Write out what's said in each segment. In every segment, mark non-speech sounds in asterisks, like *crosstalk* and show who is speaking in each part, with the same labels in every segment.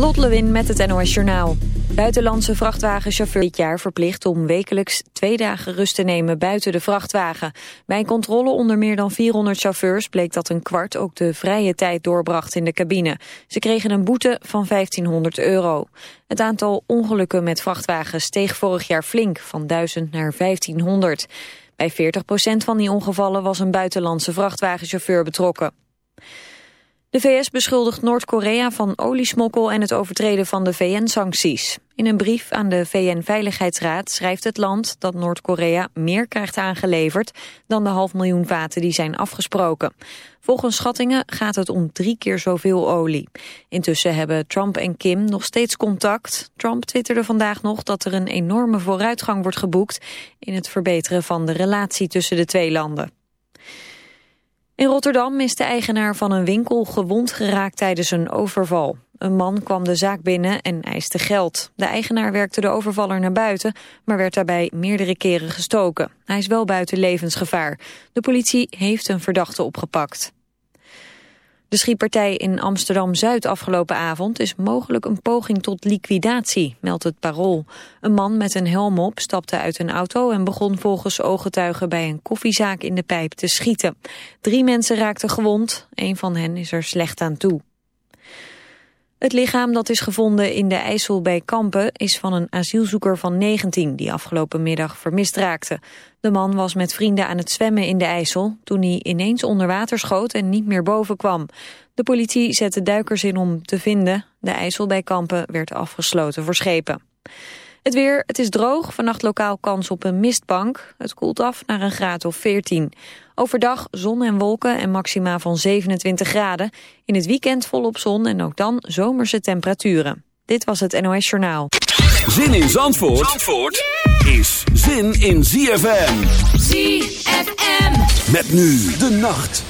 Speaker 1: Lot Lewin met het NOS Journaal. Buitenlandse vrachtwagenchauffeur dit jaar verplicht om wekelijks twee dagen rust te nemen buiten de vrachtwagen. Bij controle onder meer dan 400 chauffeurs bleek dat een kwart ook de vrije tijd doorbracht in de cabine. Ze kregen een boete van 1500 euro. Het aantal ongelukken met vrachtwagens steeg vorig jaar flink, van 1000 naar 1500. Bij 40% van die ongevallen was een buitenlandse vrachtwagenchauffeur betrokken. De VS beschuldigt Noord-Korea van oliesmokkel en het overtreden van de VN-sancties. In een brief aan de VN-veiligheidsraad schrijft het land dat Noord-Korea meer krijgt aangeleverd dan de half miljoen vaten die zijn afgesproken. Volgens schattingen gaat het om drie keer zoveel olie. Intussen hebben Trump en Kim nog steeds contact. Trump twitterde vandaag nog dat er een enorme vooruitgang wordt geboekt in het verbeteren van de relatie tussen de twee landen. In Rotterdam is de eigenaar van een winkel gewond geraakt tijdens een overval. Een man kwam de zaak binnen en eiste geld. De eigenaar werkte de overvaller naar buiten, maar werd daarbij meerdere keren gestoken. Hij is wel buiten levensgevaar. De politie heeft een verdachte opgepakt. De schietpartij in Amsterdam-Zuid afgelopen avond is mogelijk een poging tot liquidatie, meldt het Parool. Een man met een helm op stapte uit een auto en begon volgens ooggetuigen bij een koffiezaak in de pijp te schieten. Drie mensen raakten gewond, een van hen is er slecht aan toe. Het lichaam dat is gevonden in de IJssel bij Kampen is van een asielzoeker van 19 die afgelopen middag vermist raakte. De man was met vrienden aan het zwemmen in de IJssel toen hij ineens onder water schoot en niet meer boven kwam. De politie zette duikers in om te vinden. De IJssel bij Kampen werd afgesloten voor schepen. Het weer, het is droog, vannacht lokaal kans op een mistbank. Het koelt af naar een graad of 14. Overdag zon en wolken en maxima van 27 graden. In het weekend volop zon en ook dan zomerse temperaturen. Dit was het NOS Journaal.
Speaker 2: Zin in Zandvoort, Zandvoort is zin in ZFM.
Speaker 3: ZFM.
Speaker 2: Met nu de nacht.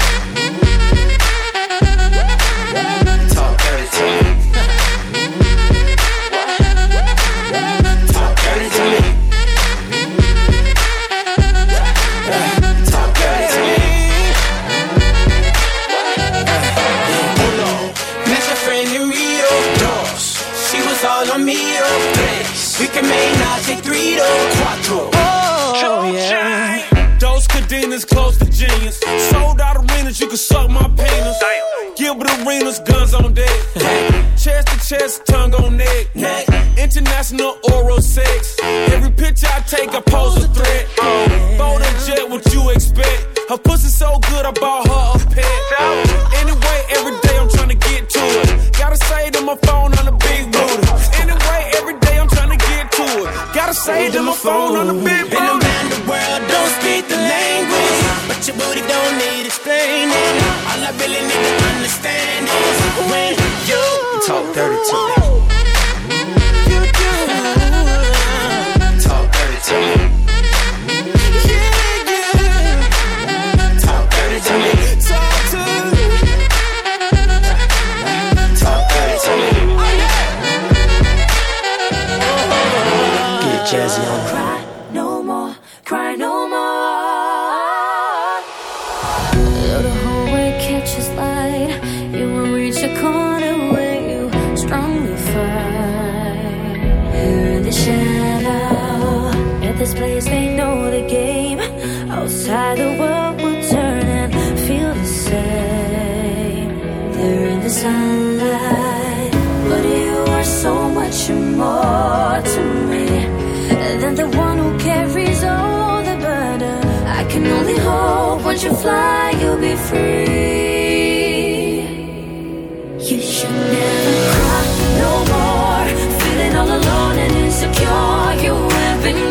Speaker 4: All on me. Oh, tres. We can make Najee three to cuatro. Oh, yeah.
Speaker 5: Those cadenas close to genius. Sold out arenas, you can suck my penis. Gilbert Arenas, guns on deck. *laughs* chest to chest, tongue on neck. International oral sex. Every picture I take, I pose a threat. Oh, Bold and jet, what you expect? Her pussy so good, I bought her a pet. Anyway, every day I'm trying to get to it. Gotta say to my phone on the big booty. Anyway, every day I'm trying to get to it. Gotta say to my phone on the big booty.
Speaker 4: around the world, don't speak the language, but your booty don't need explaining. All I really need to understand is when you
Speaker 6: Talk dirty to me.
Speaker 4: you do.
Speaker 6: Talk dirty to me.
Speaker 7: Fly, you'll be free. You should never cry no more. Feeling all alone and insecure. You have been